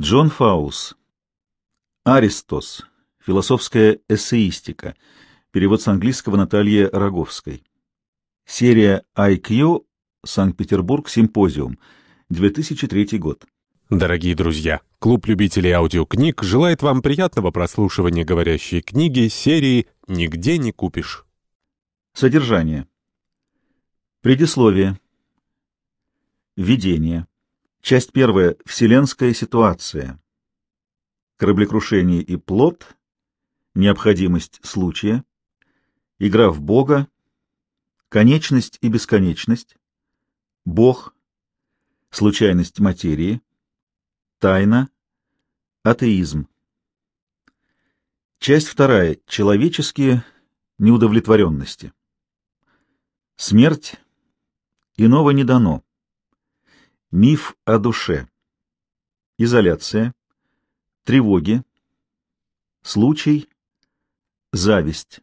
Джон Фаус. Аристос. Философская эссеистика. Перевод с английского Натальи Роговской. Серия IQ. Санкт-Петербург. Симпозиум. 2003 год. Дорогие друзья, клуб любителей аудиокниг желает вам приятного прослушивания говорящей книги серии «Нигде не купишь». Содержание. Предисловие. Введение. Часть первая. Вселенская ситуация. Кораблекрушение и плод. Необходимость случая. Игра в Бога. Конечность и бесконечность. Бог. Случайность материи. Тайна. Атеизм. Часть вторая. Человеческие неудовлетворенности. Смерть. Иного не дано. Миф о душе. Изоляция. Тревоги. Случай. Зависть.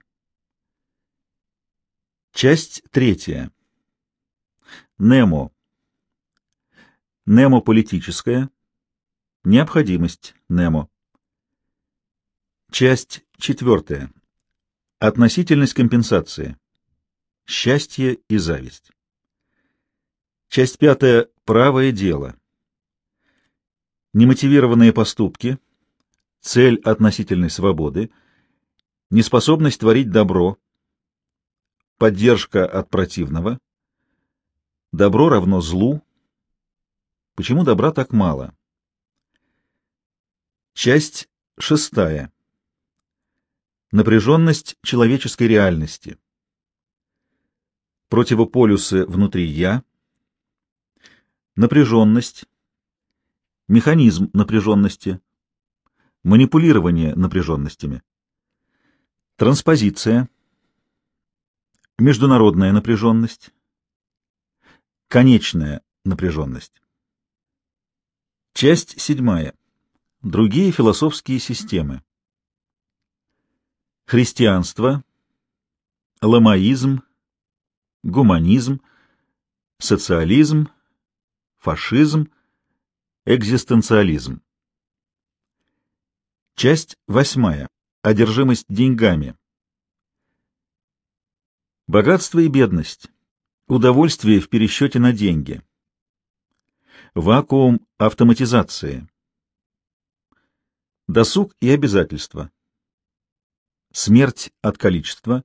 Часть третья. Немо. Немо политическая. Необходимость Немо. Часть четвертая. Относительность компенсации. Счастье и зависть. Часть пятая. Правое дело. Немотивированные поступки. Цель относительной свободы. Неспособность творить добро. Поддержка от противного. Добро равно злу. Почему добра так мало? Часть шестая. Напряженность человеческой реальности. Противополюсы внутри «я», напряженность, механизм напряженности, манипулирование напряженностями, транспозиция, международная напряженность, конечная напряженность. Часть седьмая. Другие философские системы. Христианство, ламаизм, гуманизм, социализм, фашизм, экзистенциализм. Часть восьмая. Одержимость деньгами. Богатство и бедность. Удовольствие в пересчете на деньги. Вакуум автоматизации. Досуг и обязательства. Смерть от количества.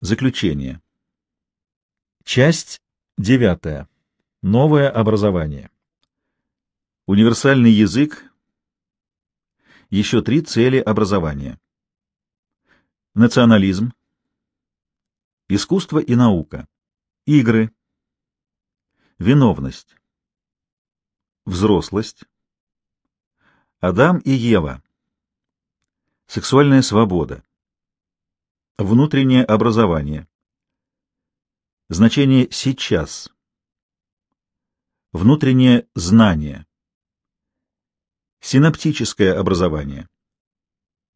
Заключение. Часть девятая. Новое образование. Универсальный язык. Еще три цели образования. Национализм. Искусство и наука. Игры. Виновность. Взрослость. Адам и Ева. Сексуальная свобода. Внутреннее образование. Значение «сейчас». Внутреннее знание. Синаптическое образование.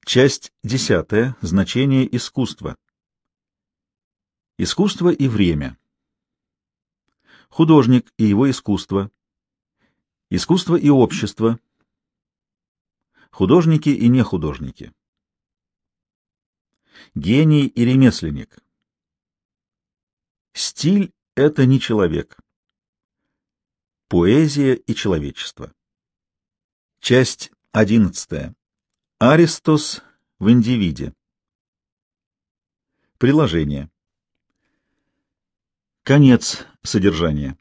Часть десятая. Значение искусства. Искусство и время. Художник и его искусство. Искусство и общество. Художники и нехудожники. Гений и ремесленник. Стиль — это не человек. Поэзия и человечество. Часть одиннадцатая. Аристос в индивиде. Приложение. Конец содержания.